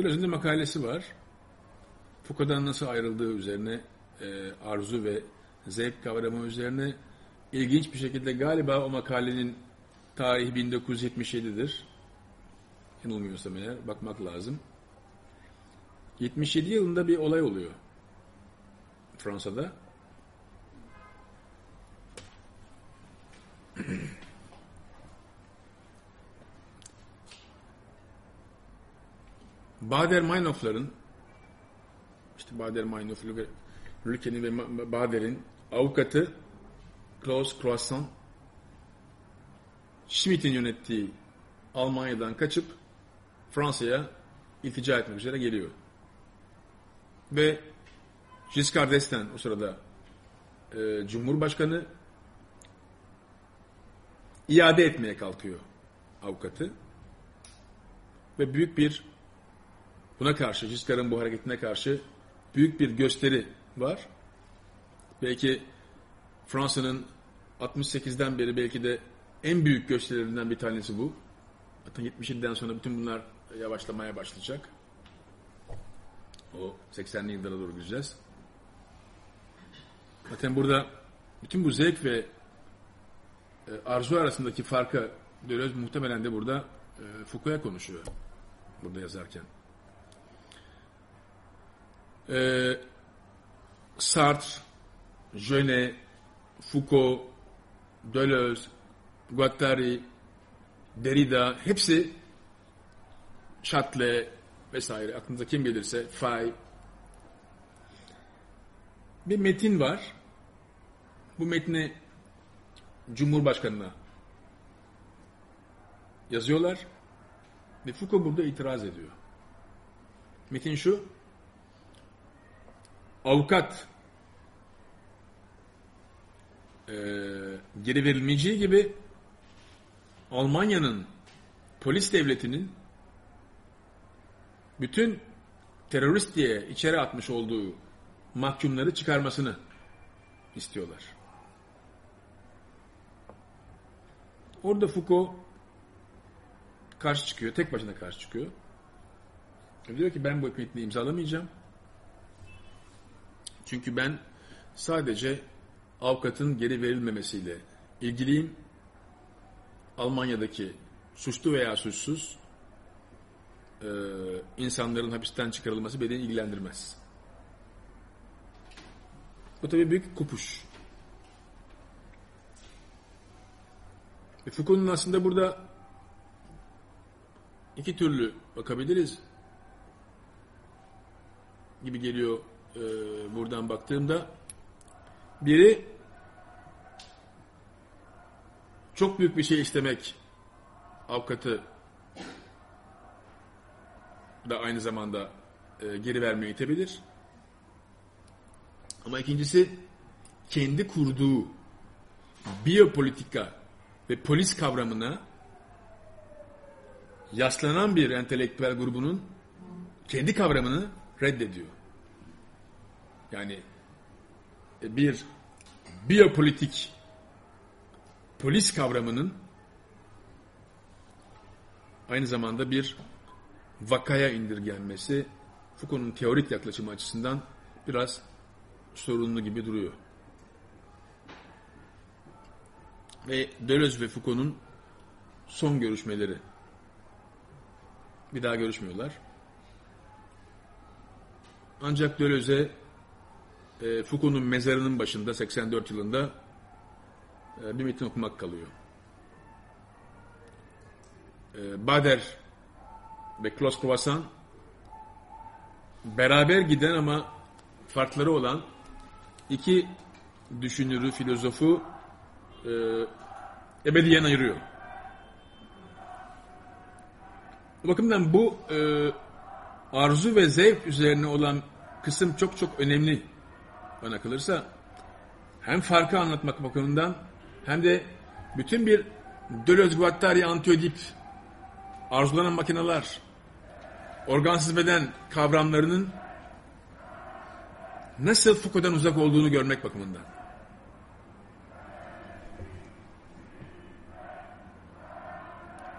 Deleuze'ün de makalesi var. Foucault'dan nasıl ayrıldığı üzerine e, arzu ve zevk kavramı üzerine ilginç bir şekilde galiba o makalenin tarihi 1977'dir. Yanılmıyorsam eğer bakmak lazım. 77 yılında bir olay oluyor Fransa'da. Bader-Meinhof'ların işte Bader-Meinhof, Lüken'in ve Bader'in avukatı Klaus Croissant Schmidt'in yönettiği Almanya'dan kaçıp Fransa'ya iltica etmek üzere geliyor. Ve Giscard d'Estaing o sırada e, Cumhurbaşkanı iade etmeye kalkıyor avukatı. Ve büyük bir buna karşı, Giscard'ın bu hareketine karşı büyük bir gösteri var. Belki Fransa'nın 68'den beri belki de en büyük gösterilerinden bir tanesi bu. Zaten 77'den sonra bütün bunlar yavaşlamaya başlayacak. O 80'li yıllara doğru gideceğiz. Zaten burada bütün bu zevk ve e, arzu arasındaki farkı Deleuze muhtemelen de burada e, Foucault'a konuşuyor. Burada yazarken. E, Sartre, Genet, Foucault, Deleuze, Guattari, Derrida hepsi Châtelet vesaire aklınıza kim gelirse Fay bir metin var. Bu metni Cumhurbaşkanı'na yazıyorlar ve Foucault burada itiraz ediyor. Metin şu avukat e, geri verilmeyeceği gibi Almanya'nın polis devletinin bütün terörist diye içeri atmış olduğu mahkumları çıkarmasını istiyorlar. Orada Foucault karşı çıkıyor, tek başına karşı çıkıyor. Diyor ki ben bu metni imzalamayacağım. Çünkü ben sadece avukatın geri verilmemesiyle ilgiliyim. Almanya'daki suçlu veya suçsuz e, insanların hapisten çıkarılması beni ilgilendirmez. Bu tabii büyük kopuş. E, Foucault'un aslında burada iki türlü bakabiliriz gibi geliyor e, buradan baktığımda. Biri çok büyük bir şey istemek avukatı da aynı zamanda e, geri vermeye itebilir. Ama ikincisi kendi kurduğu biyopolitika ve polis kavramına yaslanan bir entelektüel grubunun kendi kavramını reddediyor. Yani e, bir biyopolitik polis kavramının aynı zamanda bir vakaya indirgenmesi Foucault'un teorik yaklaşımı açısından biraz sorunlu gibi duruyor. Ve Deleuze ve Foucault'un son görüşmeleri. Bir daha görüşmüyorlar. Ancak Deleuze e, Foucault'un mezarının başında 84 yılında e, bir metin okumak kalıyor. E, Bader ve Klaus Croissant beraber giden ama farkları olan iki düşünürü, filozofu e, ebediyen ayırıyor. Bu bakımdan bu e, arzu ve zevk üzerine olan kısım çok çok önemli bana kalırsa. Hem farkı anlatmak bakımından hem de bütün bir Deleuze Guattari Antiodip arzulanan makineler organsız beden kavramlarının nasıl Foucault'dan uzak olduğunu görmek bakımından.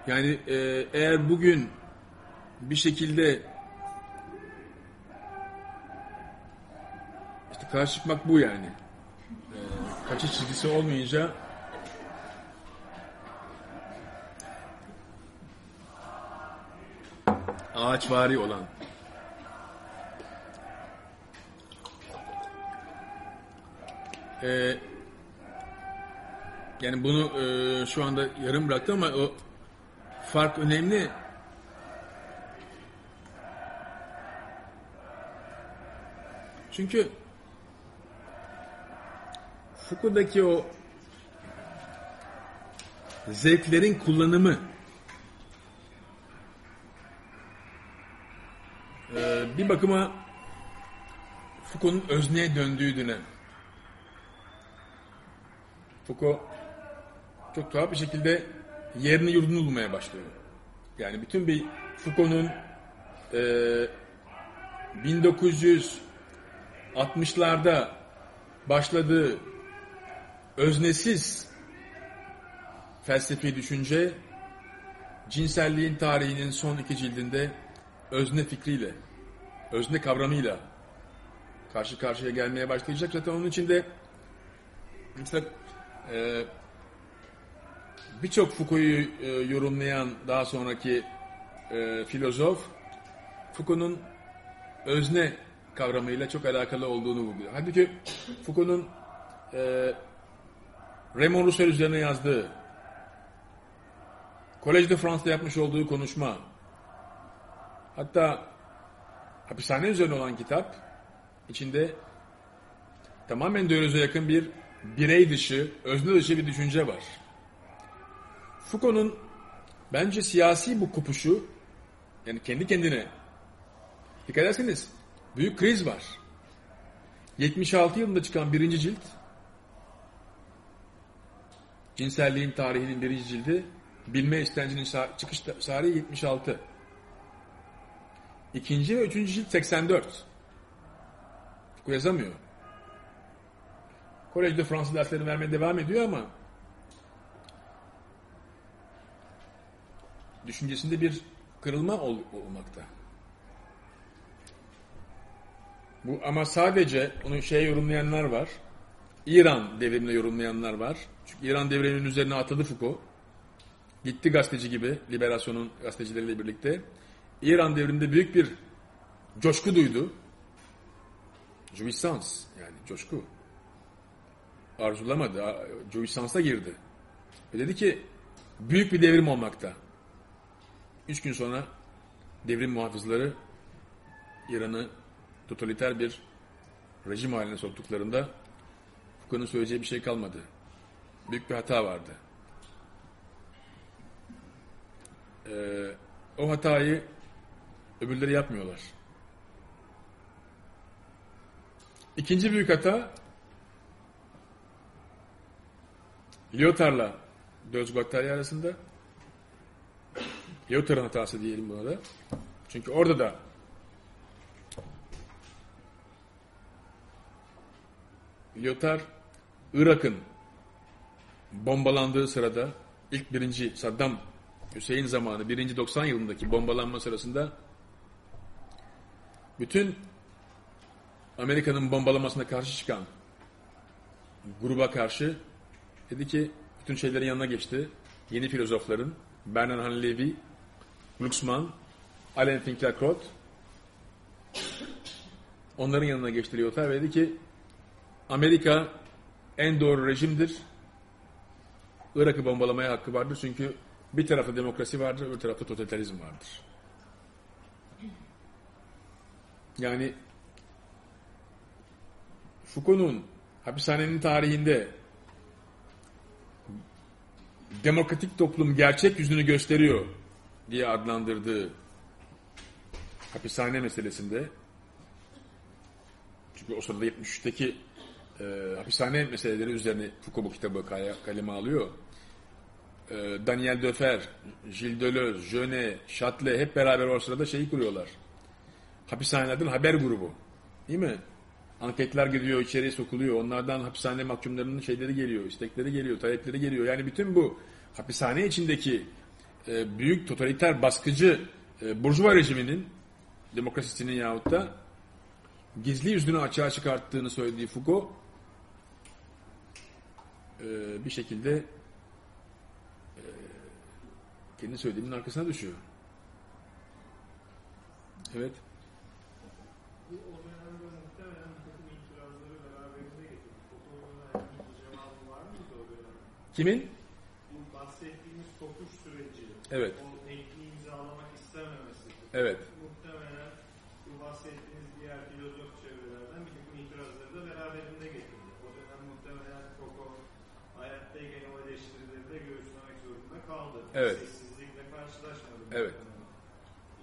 Yani e, eğer bugün bir şekilde İşte karşı çıkmak bu yani. Ee, kaçış çizgisi olmayınca ağaçvari olan Ee, yani bunu e, şu anda yarım bıraktım ama o fark önemli. Çünkü Foucault'daki o zevklerin kullanımı e, bir bakıma Foucault'un özneye döndüğü dönem. Foucault çok tuhaf bir şekilde yerini yurdunu bulmaya başlıyor. Yani bütün bir Foucault'un e, 1960'larda başladığı öznesiz felsefi düşünce cinselliğin tarihinin son iki cildinde özne fikriyle, özne kavramıyla karşı karşıya gelmeye başlayacak. Zaten onun içinde mesela e, birçok Foucault'u e, yorumlayan daha sonraki e, filozof Foucault'un özne kavramıyla çok alakalı olduğunu vurguluyor. Halbuki Foucault'un e, Raymond Roussel üzerine yazdığı Collège de France'da yapmış olduğu konuşma hatta hapishane üzerine olan kitap içinde tamamen Deleuze'e yakın bir birey dışı, özne dışı bir düşünce var. Foucault'un bence siyasi bu kopuşu yani kendi kendine dikkat ederseniz büyük kriz var. 76 yılında çıkan birinci cilt cinselliğin tarihinin birinci cildi bilme istencinin çıkış tarihi 76. İkinci ve üçüncü cilt 84. Foucault yazamıyor. Kolejde Fransız derslerini vermeye devam ediyor ama düşüncesinde bir kırılma ol, olmakta. Bu ama sadece onu şey yorumlayanlar var. İran devrimine yorumlayanlar var. Çünkü İran devriminin üzerine atıldı Foucault. Gitti gazeteci gibi, liberasyonun gazetecileriyle birlikte. İran devriminde büyük bir coşku duydu. Jouissance yani coşku. Arzulamadı. Jouissance'a girdi. Ve dedi ki büyük bir devrim olmakta. Üç gün sonra devrim muhafızları İran'ı totaliter bir rejim haline soktuklarında Foucault'un söyleyeceği bir şey kalmadı. Büyük bir hata vardı. Ee, o hatayı öbürleri yapmıyorlar. İkinci büyük hata Lyotard'la Döz Guattari arasında Lyotard'ın hatası diyelim buna da. Çünkü orada da Lyotard Irak'ın bombalandığı sırada ilk birinci Saddam Hüseyin zamanı birinci 90 yılındaki bombalanma sırasında bütün Amerika'nın bombalamasına karşı çıkan gruba karşı dedi ki bütün şeylerin yanına geçti. Yeni filozofların Bernard Han Levy, Glucksmann, Alain Finkielkraut onların yanına geçti Lyotard ve dedi ki Amerika en doğru rejimdir. Irak'ı bombalamaya hakkı vardır çünkü bir tarafta demokrasi vardır, öbür tarafta totalitarizm vardır. Yani Foucault'un hapishanenin tarihinde demokratik toplum gerçek yüzünü gösteriyor diye adlandırdığı hapishane meselesinde çünkü o sırada 73'teki e, hapishane meseleleri üzerine Foucault bu kitabı kaleme alıyor. E, Daniel Defer, Gilles Deleuze, Jeunet, Châtelet hep beraber o sırada şeyi kuruyorlar. Hapishanelerden haber grubu. Değil mi? Anketler gidiyor, içeriye sokuluyor. Onlardan hapishane mahkumlarının şeyleri geliyor, istekleri geliyor, talepleri geliyor. Yani bütün bu hapishane içindeki e, büyük totaliter baskıcı e, burjuva rejiminin, demokrasisinin yahut da gizli yüzünü açığa çıkarttığını söylediği Foucault e, bir şekilde e, kendi söylediğinin arkasına düşüyor. Evet. Kimin? Bu bahsettiğimiz kopuş süreci, Evet. o tekniği imzalamak istememesi. Evet. Muhtemelen bu bahsettiğiniz diğer filozof çevrelerden bir takım itirazları da beraberinde getirdi. O dönem muhtemelen Foucault hayattayken o eleştirileri de göğüslemek zorunda kaldı. Evet. Sessizlikle karşılaşmadı. Evet.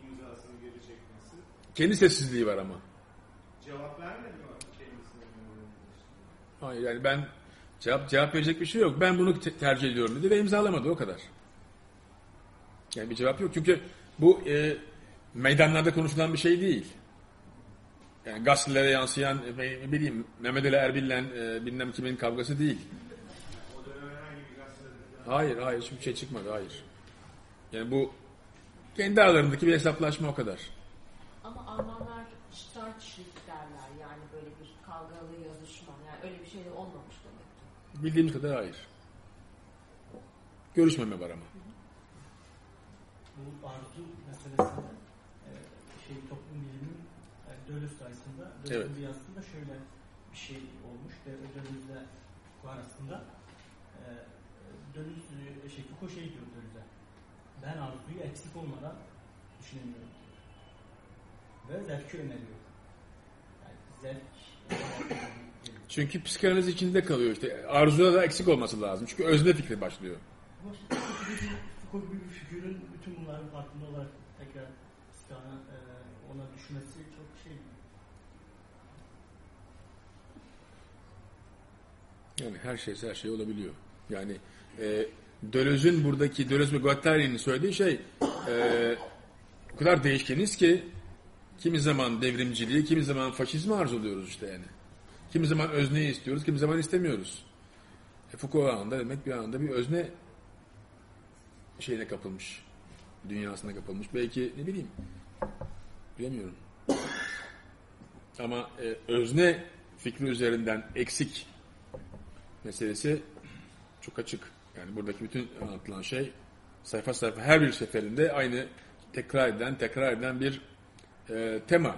İmzasını geri çekmesi. Kendi sessizliği var ama. Cevap vermedi mi kendisine? Hayır yani ben cevap cevap verecek bir şey yok. Ben bunu te- tercih ediyorum dedi ve imzalamadı o kadar. Yani bir cevap yok. Çünkü bu e, meydanlarda konuşulan bir şey değil. Yani gazetelere yansıyan e, bileyim Mehmet Ali Erbil'le e, bilmem kimin kavgası değil. O dönem herhangi bir gazetede Hayır hayır hiçbir şey çıkmadı hayır. Yani bu kendi aralarındaki bir hesaplaşma o kadar. Ama Almanlar Startschrift derler yani böyle bir kavgalı yazışma. Yani öyle bir şey de olmamış demek ki. Bildiğimiz kadar hayır. Görüşmeme var ama. bu arzu meselesinde e, şey toplum biliminin e, Dölüs sayesinde Dölüs'ün Evet. bir yazısında şöyle bir şey olmuş ve Foucault arasında Dölüs e, şey Foucault şey diyor Dölüs'e ben arzuyu eksik olmadan düşünemiyorum. Ve zevki öneriyor. Yani zevk Çünkü psikanaliz içinde kalıyor işte. Arzuda da eksik olması lazım. Çünkü özne fikri başlıyor. Foucault gibi, Foucault gibi bir figürün bütün bunların farkında olarak tekrar psikana, e, ona düşmesi çok şey Yani her şey her şey olabiliyor. Yani e, Döloz'un buradaki Dölöz ve Guattari'nin söylediği şey e, o kadar değişkeniz ki kimi zaman devrimciliği, kimi zaman faşizmi arzuluyoruz işte yani. Kimi zaman özneyi istiyoruz, kimi zaman istemiyoruz. E, Foucault anında demek bir anda bir özne şeyine kapılmış. Dünyasına kapılmış. Belki ne bileyim. Bilemiyorum. Ama e, özne fikri üzerinden eksik meselesi çok açık. Yani buradaki bütün anlatılan şey sayfa sayfa her bir seferinde aynı tekrar edilen, tekrar edilen bir e, tema.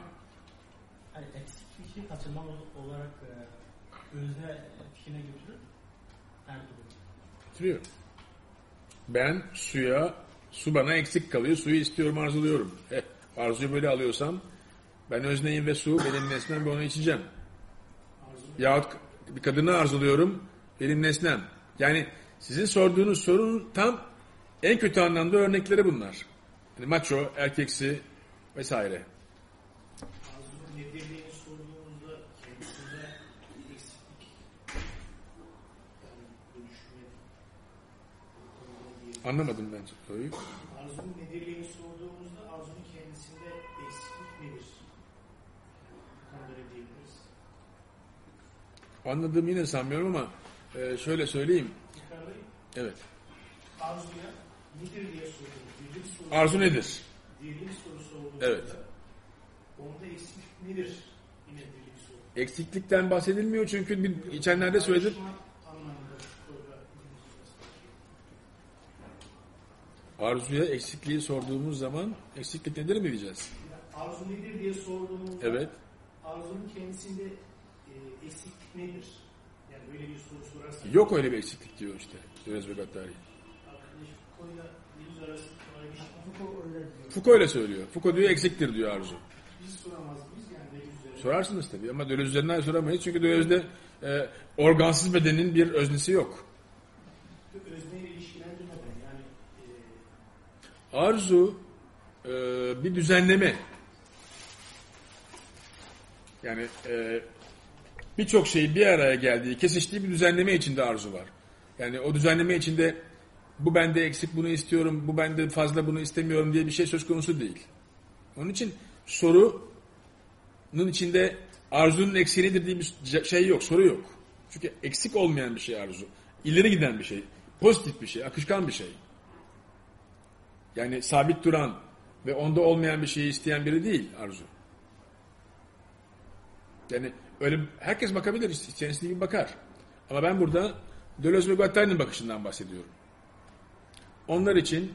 hani eksik bir şey kaçırma ol- olarak e, özne fikrine götürür her durum. Bitiriyor. Ben suya, su bana eksik kalıyor, suyu istiyorum, arzuluyorum. Eh, arzuyu böyle alıyorsam ben özneyim ve su benim nesnem ve onu içeceğim. Yahut bir kadını arzuluyorum, benim nesnem. Yani sizin sorduğunuz sorunun tam en kötü anlamda örnekleri bunlar. Yani macho, erkeksi vesaire. Anlamadım ben soruyu. Arzunun nedirliğini sorduğumuzda arzunun kendisinde eksiklik nedir? Anladığımı yine sanmıyorum ama e, şöyle söyleyeyim. Evet. Arzuya nedir diye sorusu, Arzu nedir? dirlik soru sorduğumuzda Evet. onda eksiklik nedir? Yine dirlik soru. Eksiklikten bahsedilmiyor çünkü bir, geçenlerde söyledim. Arzuya eksikliği sorduğumuz zaman eksiklik nedir mi diyeceğiz? Arzu nedir diye sorduğumuzda Evet. arzunun kendisinde e, eksiklik nedir? Yani böyle bir soru sorarsak. Yok öyle bir eksiklik diyor işte. Bir şey. Foucault öyle söylüyor. Foucault diyor eksiktir diyor arzu. Sorarsınız tabii ama Dölöz üzerinden soramayız. Çünkü Dölöz'de e, organsız bedenin bir öznesi yok. Arzu e, bir düzenleme. Yani e, birçok şeyi bir araya geldiği, kesiştiği bir düzenleme içinde arzu var. Yani o düzenleme içinde bu bende eksik bunu istiyorum, bu bende fazla bunu istemiyorum diye bir şey söz konusu değil. Onun için sorunun içinde arzunun eksiğidir diye bir şey yok, soru yok. Çünkü eksik olmayan bir şey arzu. İleri giden bir şey, pozitif bir şey, akışkan bir şey. Yani sabit duran ve onda olmayan bir şeyi isteyen biri değil arzu. Yani öyle herkes bakabilir, içerisinde bir bakar. Ama ben burada Deleuze ve Guattari'nin bakışından bahsediyorum. Onlar için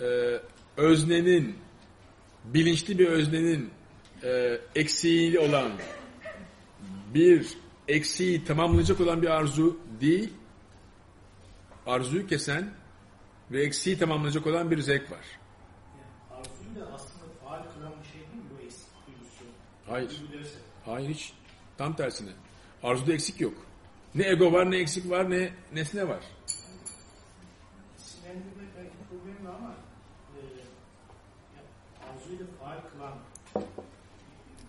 e, öznenin, bilinçli bir öznenin e, eksiği olan bir eksiği tamamlayacak olan bir arzu değil, arzuyu kesen ve eksiği tamamlayacak olan bir zevk var. Yani arzuyu da aslında faal kılan bir şey değil mi bu eksik duygusu? Hayır. Duygu derse. Hayır hiç. Tam tersine. Arzuda eksik yok. Ne ego var, ne eksik var, ne nesne var. İsimlendirme belki problemi var ama e, da faal kılan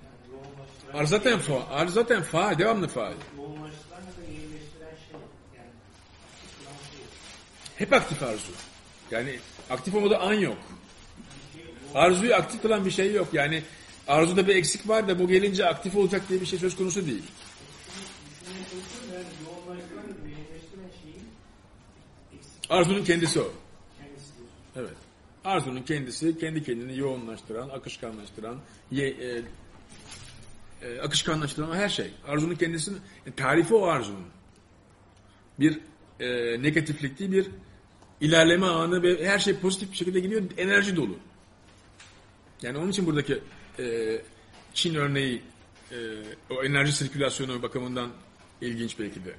yani yoğunlaştıran Arzu zaten faal, arzu zaten faal, devamlı faal. yoğunlaştıran ya da iyileştiren şey yani aktif kılan şey. Hep aktif arzu. Yani aktif olmadığı an yok. Arzuyu aktif kılan bir şey yok. Yani arzuda bir eksik var da bu gelince aktif olacak diye bir şey söz konusu değil. Arzunun kendisi o. Evet. Arzunun kendisi kendi kendini yoğunlaştıran, akışkanlaştıran, ye, e, e, akışkanlaştıran her şey. Arzunun kendisinin e, tarifi o arzunun. Bir e, negatiflik değil bir ilerleme anı ve her şey pozitif bir şekilde gidiyor. Enerji dolu. Yani onun için buradaki e, Çin örneği e, o enerji sirkülasyonu bakımından ilginç belki de.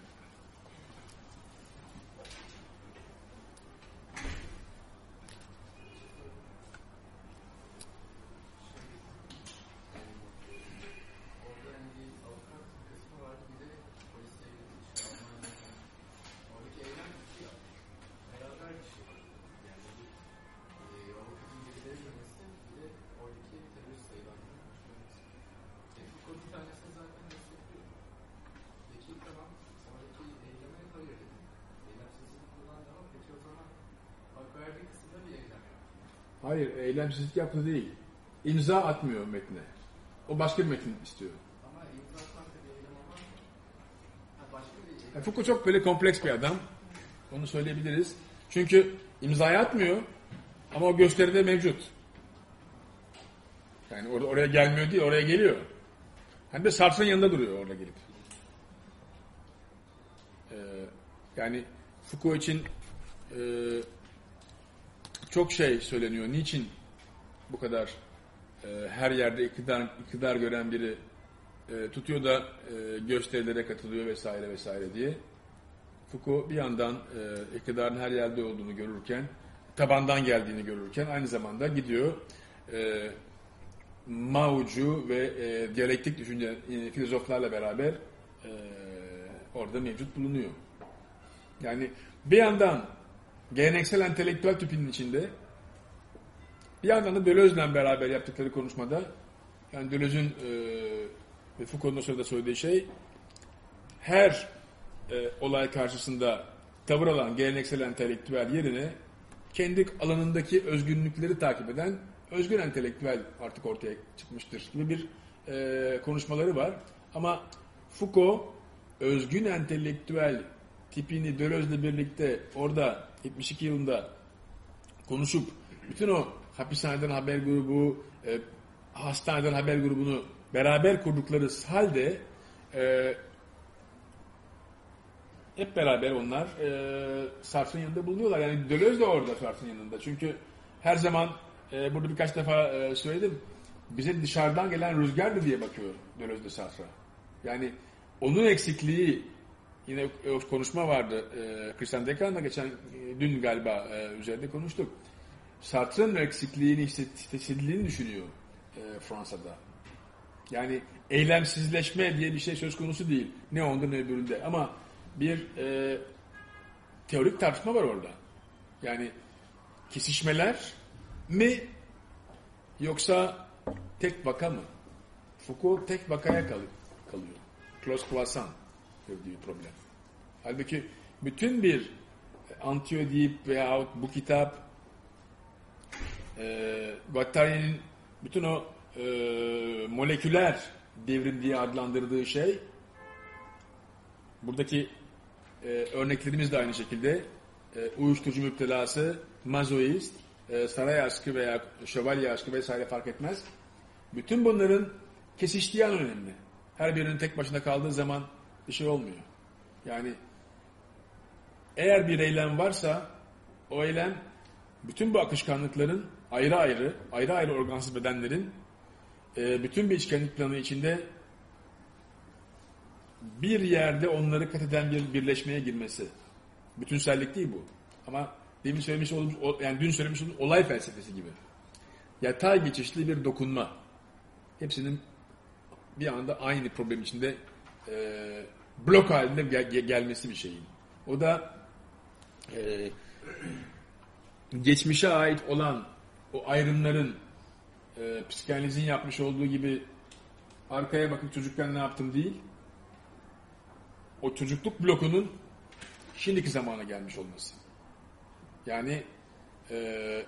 Orada hani bir avukat kısmı vardı bir de polisle ilgili işte Almanya'da. Oradaki eylem bitiyor. Beraber bir şey var. Yani bir e, avukatın birileri yönetsin bir de oradaki terörist sayılanların yönetsin. E, Foucault bir tanesini zaten destekliyor. Peki tamam sonraki eyleme hayır dedi. Eylemsizlik kullandı ama peki o zaman hak verdiği kısımda bir eylem yaptı. Hayır, eylemsizlik yaptı değil. İmza atmıyor metne. O başka bir metin istiyor. Ama bir bir Foucault çok böyle kompleks bir adam. Onu söyleyebiliriz. Çünkü imzayı atmıyor ama o gösteride mevcut. Yani or- oraya gelmiyor değil, oraya geliyor. Hem de Sartre'ın yanında duruyor orada gelip. Ee, yani Foucault için e, çok şey söyleniyor. Niçin bu kadar e, her yerde iktidar, iktidar gören biri e, tutuyor da e, gösterilere katılıyor vesaire vesaire diye. Foucault bir yandan e, iktidarın her yerde olduğunu görürken, tabandan geldiğini görürken aynı zamanda gidiyor e, Mao'cu ve e, diyalektik düşünce e, filozoflarla beraber e, orada mevcut bulunuyor. Yani bir yandan geleneksel entelektüel tipinin içinde bir yandan da Deleuze'le beraber yaptıkları konuşmada yani Deleuze'ün e, ve Foucault'un o sırada söylediği şey her e, olay karşısında tavır alan geleneksel entelektüel yerine kendi alanındaki özgünlükleri takip eden özgün entelektüel artık ortaya çıkmıştır gibi bir e, konuşmaları var. Ama Foucault özgün entelektüel tipini Deleuze'le birlikte orada 72 yılında konuşup bütün o hapishaneden haber grubu, e, hastaneden haber grubunu beraber kurdukları halde e, hep beraber onlar e, Sartre'ın yanında bulunuyorlar. Yani Deleuze de orada Sartre'ın yanında. Çünkü her zaman e, burada birkaç defa e, söyledim. Bize dışarıdan gelen rüzgardı diye bakıyor Deleuze de Sartre. Yani onun eksikliği yine konuşma vardı. E, Christian Dekan'la geçen e, dün galiba e, üzerinde konuştuk. Sartre'ın eksikliğini hissedildiğini düşünüyor e, Fransa'da. Yani eylemsizleşme diye bir şey söz konusu değil. Ne onda ne öbüründe. Ama bir e, teorik tartışma var orada. Yani kesişmeler mi yoksa tek vaka mı? Foucault tek vakaya kal kalıyor. Close croissant gördüğü problem. Halbuki bütün bir Antiödip veyahut bu kitap e, Guattari'nin bütün o e, moleküler devrim diye adlandırdığı şey buradaki e, örneklerimiz de aynı şekilde e, uyuşturucu müptelası, mazoist, e, saray aşkı veya şövalye aşkı vesaire fark etmez. Bütün bunların kesiştiği an önemli. her birinin tek başına kaldığı zaman bir şey olmuyor. Yani eğer bir eylem varsa o eylem bütün bu akışkanlıkların ayrı ayrı, ayrı ayrı organsız bedenlerin e, bütün bir içkenlik planı içinde bir yerde onları kat eden bir birleşmeye girmesi. Bütünsellik değil bu. Ama demin söylemiş olduğumuz, yani dün söylemiş olduğumuz olay felsefesi gibi. Yatay geçişli bir dokunma. Hepsinin bir anda aynı problem içinde e, blok halinde gel- gelmesi bir şeyin. O da e, geçmişe ait olan o ayrımların e, psikanalizin yapmış olduğu gibi arkaya bakıp çocukken ne yaptım değil, o çocukluk blokunun şimdiki zamana gelmiş olması. Yani e,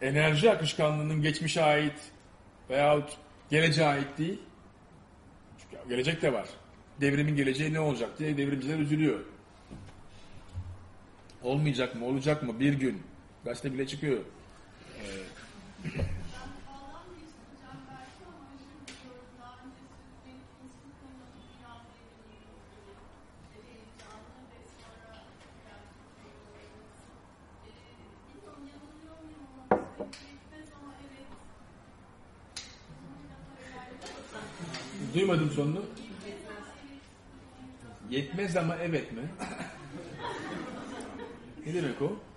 enerji akışkanlığının geçmişe ait veyahut geleceğe ait değil. Çünkü gelecek de var. Devrimin geleceği ne olacak diye devrimciler üzülüyor. Olmayacak mı, olacak mı bir gün? Gazete bile çıkıyor. Duymadım sonunu. Yetmez ama evet mi? ne demek o?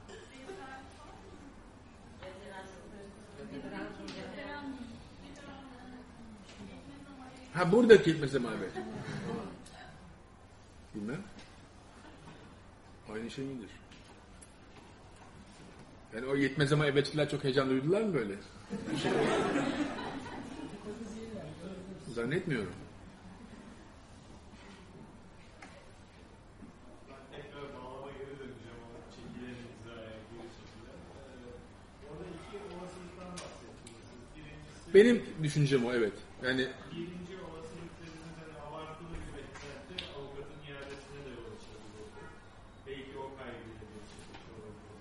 Ha buradaki yetmez ama evet. Bilmem. Aynı şey midir? Yani o yetmez ama evetçiler çok heyecan duydular mı böyle? Şey- Zannetmiyorum. Ee, Benim düşüncem o evet. Yani birinci olasılık dediğiniz hani abartılı bir beklenti avukatın iadesine de yol açabilirdi. Belki o kaygıyla bir çıkış olabilir.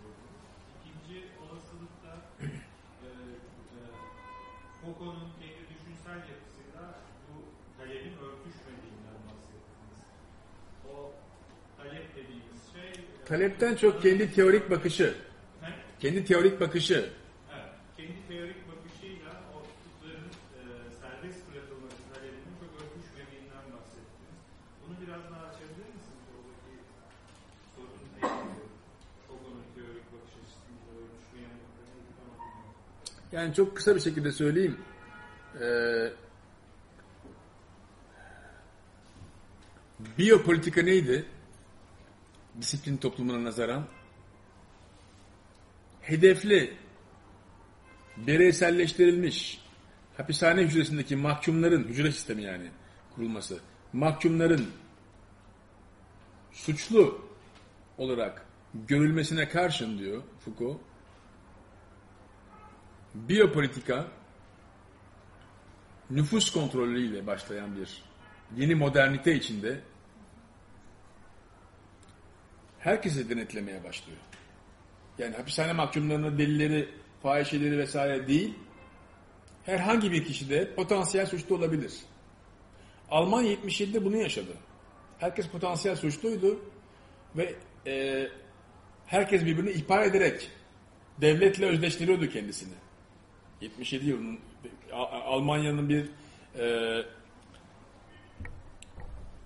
İkinci olasılıkta e, e, Foucault'un kendi düşünsel yapısıyla bu talebin örtüşmediğinden bahsettiniz. O talep dediğimiz şey e, talepten çok kendi teorik bakışı, hem kendi teorik bakışı. Evet, kendi teorik bakışıyla o tutukların e, serbest bırakılması talebinin çok örtüşmediğinden bahsettiniz. Bunu biraz daha açabilir misiniz? Oradaki sorun neydi? Foucault'un teorik bakış neydi? Tam hatırlamıyorum. Yani çok kısa bir şekilde söyleyeyim. Ee, biyopolitika neydi? Disiplin toplumuna nazaran. Hedefli, bireyselleştirilmiş, hapishane hücresindeki mahkumların, hücre sistemi yani kurulması, mahkumların suçlu olarak görülmesine karşın diyor Foucault, biyopolitika nüfus kontrolüyle başlayan bir yeni modernite içinde herkesi denetlemeye başlıyor. Yani hapishane mahkumlarının delilleri, fahişeleri vesaire değil, herhangi bir kişi de potansiyel suçlu olabilir. Almanya 77'de bunu yaşadı. Herkes potansiyel suçluydu ve e, herkes birbirini ihbar ederek devletle özdeştiriyordu kendisini. 77 yılının Almanya'nın bir e,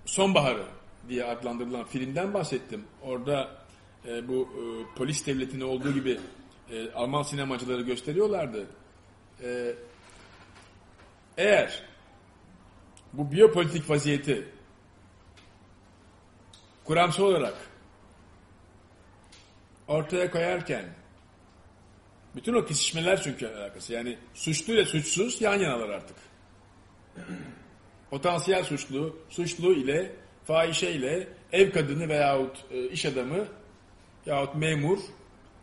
sonbaharı diye adlandırılan filmden bahsettim. Orada e, bu e, polis devletinde olduğu gibi e, Alman sinemacıları gösteriyorlardı. E, eğer bu biyopolitik vaziyeti kuramsal olarak ortaya koyarken bütün o kesişmeler çünkü alakası. Yani suçlu ile suçsuz yan yanalar artık. Potansiyel suçlu, suçlu ile fahişe ile ev kadını veyahut e, iş adamı yahut memur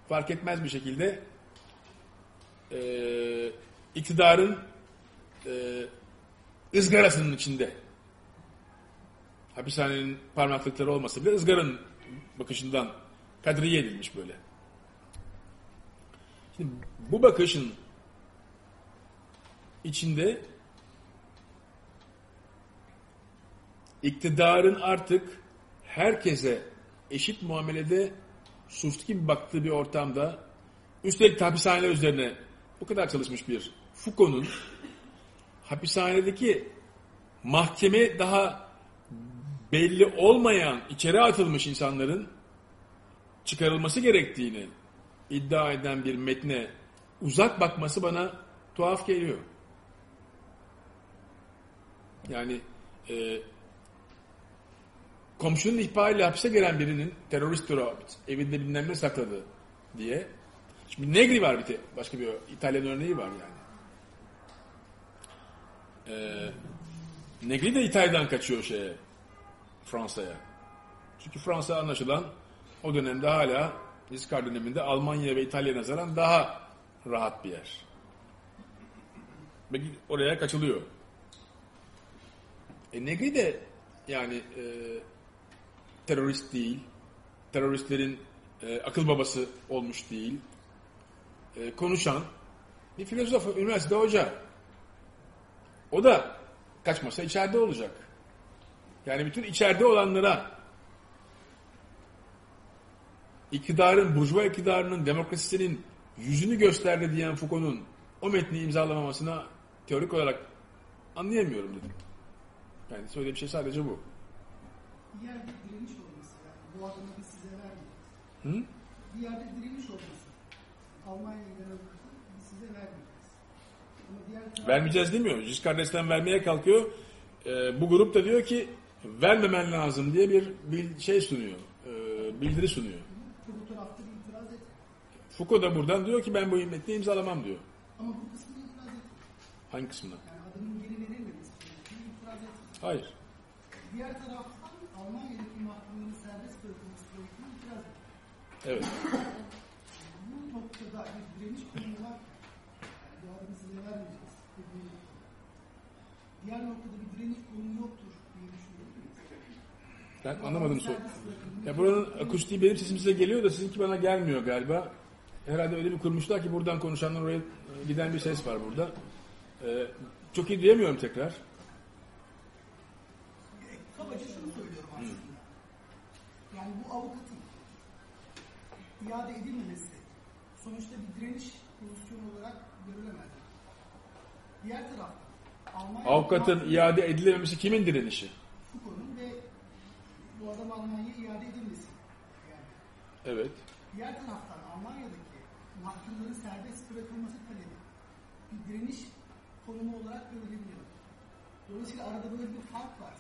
fark etmez bir şekilde e, iktidarın e, ızgarasının içinde hapishanenin parmaklıkları olmasa bile ızgaranın bakışından kadriye edilmiş böyle. Şimdi bu bakışın içinde iktidarın artık herkese eşit muamelede gibi baktığı bir ortamda üstelik hapishaneler üzerine o kadar çalışmış bir Foucault'un hapishanedeki mahkeme daha belli olmayan içeri atılmış insanların çıkarılması gerektiğini iddia eden bir metne uzak bakması bana tuhaf geliyor. Yani e, komşunun ihbarıyla hapse giren birinin terörist o evinde bilmem ne sakladı diye. Şimdi Negri var bir de başka bir İtalyan örneği var yani. Ee, Negri de İtalya'dan kaçıyor şeye Fransa'ya. Çünkü Fransa anlaşılan o dönemde hala Giscard döneminde Almanya ve İtalya'ya nazaran daha rahat bir yer. Ve oraya kaçılıyor. E Negri de yani e, terörist değil. Teröristlerin e, akıl babası olmuş değil. E, konuşan bir filozof, üniversitede hoca. O da kaçmasa içeride olacak. Yani bütün içeride olanlara iktidarın, burjuva iktidarının, demokrasisinin yüzünü gösterdi diyen Foucault'un o metni imzalamamasına teorik olarak anlayamıyorum dedim. Yani söylediğim şey sadece bu. Bir yerde direniş olması yani bu adamı biz size vermiyoruz. Hı? Bir yerde direniş olması. Almanya'ya gelen biz size vermeyeceğiz. Ama diğer taraf- Vermeyeceğiz demiyor. D'Estaing vermeye kalkıyor. Ee, bu grup da diyor ki vermemen lazım diye bir şey sunuyor. e, bildiri sunuyor. bu tarafta bir itiraz etmiyor. Foucault da buradan diyor ki ben bu metni imzalamam diyor. Ama bu kısmına itiraz etmiyor. Hangi kısmına? Yani adının geri verilmemesi. Hayır. Diğer taraftan Almanya'daki mahkumların serbest bırakılması gerektiğine itiraz ediyor. Evet. Bu noktada bir direniş size vermeyeceğiz. dediği noktada. Diğer noktada bir direniş konumu yoktur diye düşünüyorum. Ben anlamadım soru. Ya buranın akustiği benim sesim size geliyor da sizinki bana gelmiyor galiba. Herhalde öyle bir kurmuşlar ki buradan konuşanlar oraya e, giden bir ses var burada. Ee, çok iyi duyamıyorum tekrar. Kabaca şunu söylüyorum aslında. Yani bu avukatın iade edilmemesi sonuçta bir direniş pozisyonu olarak görülemez. Diğer taraftan Almanya Avukatın iade edilememesi kimin direnişi? Foucault'un ve bu adam Almanya'ya iade edilmesi. Yani Evet. diğer taraftan Almanya'daki mahkumların serbest bırakılması talebi bir direniş konumu olarak görülebiliyor. Dolayısıyla arada böyle bir fark var.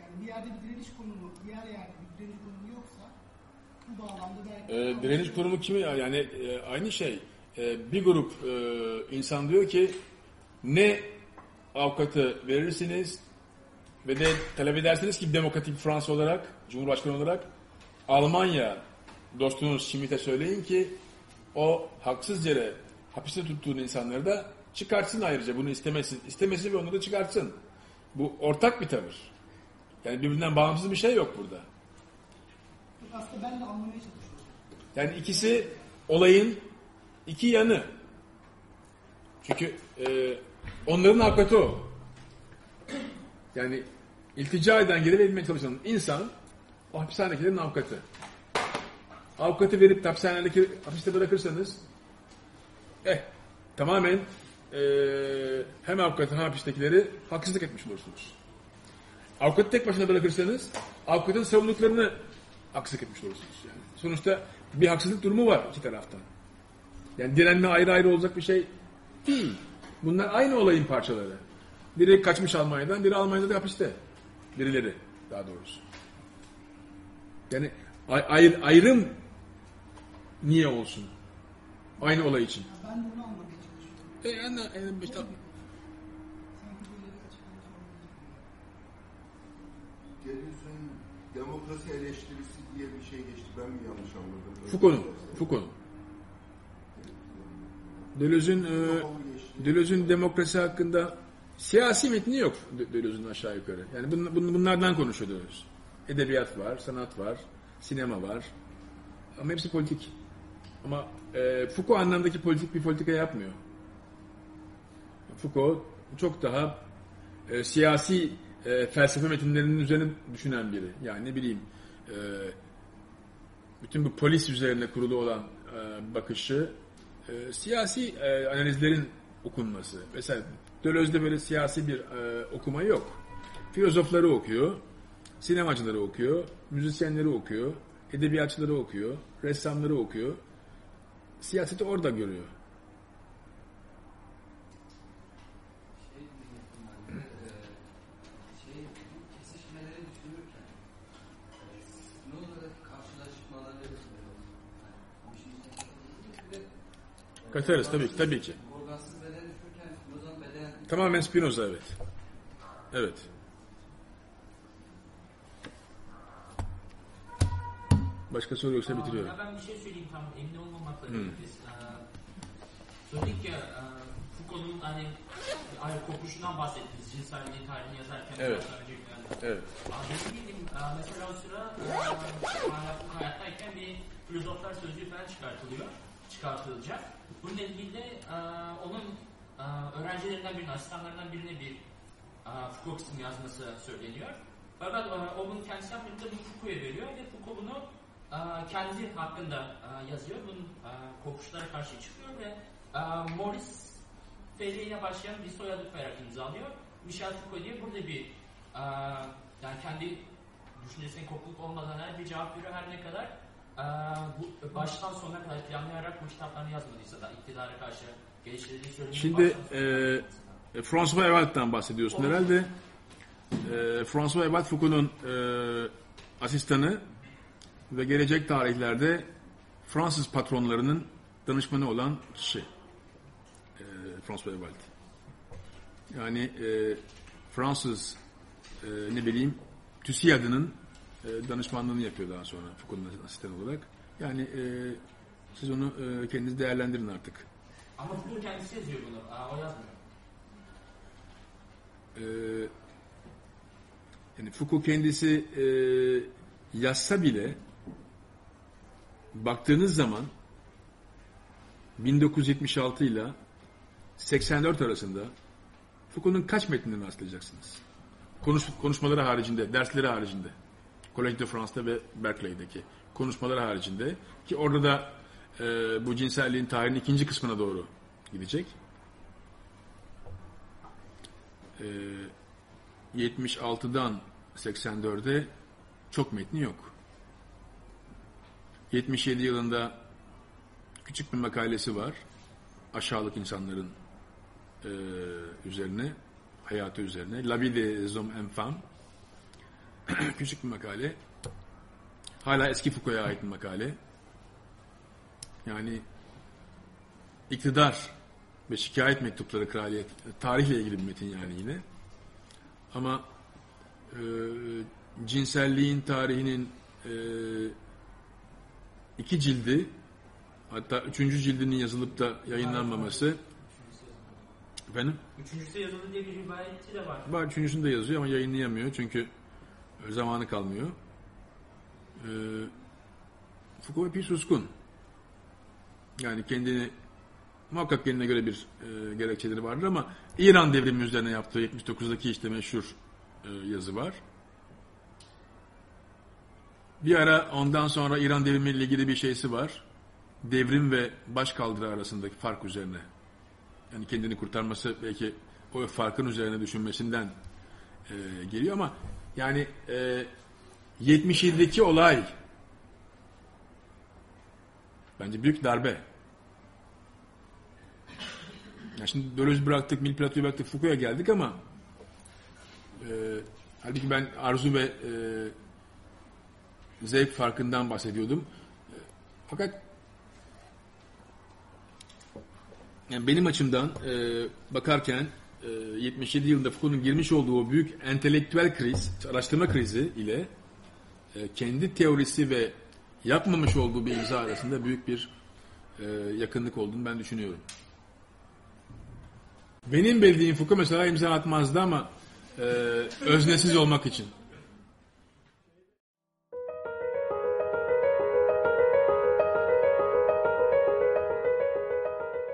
Yani bir yerde bir direniş konumu, diğer yerde bir direniş konumu yoksa Ee, direniş kurumu kimi? Yani e, aynı şey. E, bir grup e, insan diyor ki ne avukatı verirsiniz ve de talep edersiniz ki demokratik Fransa olarak, Cumhurbaşkanı olarak Almanya dostunuz Schmidt'e söyleyin ki o haksız yere hapiste tuttuğun insanları da çıkartsın ayrıca bunu istemesin. İstemesin ve onları çıkartsın. Bu ortak bir tavır. Yani birbirinden bağımsız bir şey yok burada. Aslında ben de anlamaya çalışıyorum. Yani ikisi olayın iki yanı. Çünkü e, onların avukatı o. Yani iltica eden, geri verilmeye çalışan insan o hapishanedekilerin avukatı. Avukatı verip de hapishanedeki hapiste bırakırsanız eh tamamen e, hem avukatı hem hapistekileri haksızlık etmiş olursunuz. Avukatı tek başına bırakırsanız avukatın savunduklarını haksızlık etmiş olursunuz. Yani. Sonuçta bir haksızlık durumu var iki taraftan. Yani direnme ayrı ayrı olacak bir şey değil. Bunlar aynı olayın parçaları. Biri kaçmış Almanya'dan, biri Almanya'da da hapiste. Birileri daha doğrusu. Yani ay- ayr- ayrım niye olsun? Aynı olay için. Ben onu anlamaya çalışıyorum. E, anla, işte- Sanki demokrasi eleştirisi diye bir şey geçti. Ben mi yanlış anladım? Foucault'un. Foucault'un. Deleuze'ün e, Deleuze'ün demokrasi hakkında siyasi metni yok De- Deleuze'ün aşağı yukarı. Yani bun- bun- bunlardan konuşuyor Deleuze. Edebiyat var, sanat var, sinema var. Ama hepsi politik. Ama e, Foucault anlamdaki politik bir politika yapmıyor. Foucault çok daha e, siyasi e, felsefe metinlerinin üzerine düşünen biri. Yani ne bileyim e, bütün bu polis üzerine kurulu olan e, bakışı e, siyasi e, analizlerin okunması. Mesela Deleuze'de böyle siyasi bir e, okuma yok. Filozofları okuyor, sinemacıları okuyor, müzisyenleri okuyor, edebiyatçıları okuyor, ressamları okuyor. Siyaseti orada görüyor. Şey diyecektim ben de, eee, şey, bu kesişmeleri düşünürken, eee, Spinoza'daki karşılaşmaları düşünüyoruz. Yani bu işin içine katılıyoruz. Bir de, eee, Katarız tabii ki, tabii ki. Tamamen Spinoza evet. Evet. Başka soru yoksa bitiriyorum. Ya ben bir şey söyleyeyim tam emin olmamakla Hı. biz e, söyledik ya e, Foucault'un hani ayak kokuşundan bahsettiniz cinselliğin tarihini yazarken Evet. Evet. Aa, Benim bildiğim e, mesela o sıra e, hayattayken bir filozoflar sözlüğü falan çıkartılıyor. Çıkartılacak. Bununla ilgili de e, onun e, öğrencilerinden birine, asistanlarından birine bir e, Foucault kısmı yazması söyleniyor. Fakat e, o bunu kendisinden birinde bunu Foucault'a veriyor ve Foucault bunu e, kendi hakkında e, yazıyor. Bunun e, kokuşlara karşı çıkıyor ve e, FL ile başlayan bir soyadı koyarak imzalıyor. Michel Foucault diye burada bir e, yani kendi düşüncesine kopukluk olmadan her bir cevap veriyor her ne kadar e, bu baştan sona kadar planlayarak bu kitaplarını yazmadıysa da iktidara karşı geliştirdiği söylediği Şimdi e, François Evalt'tan bahsediyorsun herhalde. E, François Evalt Foucault'un e, asistanı ve gelecek tarihlerde Fransız patronlarının danışmanı olan kişi. E, François Evalt. Yani e, Fransız e, ne bileyim TÜSİAD'ının e, danışmanlığını yapıyor daha sonra Foucault'un asistanı olarak. Yani e, siz onu e, kendiniz değerlendirin artık. Ama Foucault kendisi yazıyor bunu. Aa, o yazmıyor. Ee, yani Foucault kendisi e, yazsa bile baktığınız zaman 1976 ile 84 arasında Foucault'un kaç metninden rastlayacaksınız? Konuş, konuşmaları haricinde, dersleri haricinde. Collège de France'da ve Berkeley'deki konuşmaları haricinde ki orada da e, bu cinselliğin tarihinin ikinci kısmına doğru gidecek. E, 76'dan 84'e çok metni yok. 77 yılında küçük bir makalesi var. Aşağılık insanların e, üzerine, hayatı üzerine. La vie des hommes infâmes. küçük bir makale. Hala eski Foucault'a ait bir makale. Yani iktidar ve şikayet mektupları kraliyet, tarihle ilgili bir metin yani yine. Ama e, cinselliğin tarihinin e, iki cildi hatta üçüncü cildinin yazılıp da yayınlanmaması efendim Üçüncüsü yazılı diye bir rivayeti de var. var üçüncüsünü de yazıyor ama yayınlayamıyor çünkü zamanı kalmıyor. E, Foucault epey suskun. Yani kendini muhakkak kendine göre bir e, gerekçeleri vardır ama İran devrimi üzerine yaptığı 79'daki işte meşhur e, yazı var. Bir ara ondan sonra İran devrimi ile ilgili bir şeysi var. Devrim ve başkaldırı arasındaki fark üzerine. Yani kendini kurtarması belki o farkın üzerine düşünmesinden e, geliyor ama yani e, 77'deki olay bence büyük darbe. Ya şimdi Deleuze bıraktık, Milplato'yu bıraktık, Foucault'a geldik ama e, halbuki ben arzu ve e, zevk farkından bahsediyordum. E, fakat yani benim açımdan e, bakarken 77 yılında Foucault'un girmiş olduğu o büyük entelektüel kriz, araştırma krizi ile e, kendi teorisi ve yapmamış olduğu bir imza arasında büyük bir e, yakınlık olduğunu ben düşünüyorum. Benim bildiğim Foucault mesela imza atmazdı ama e, öznesiz olmak için.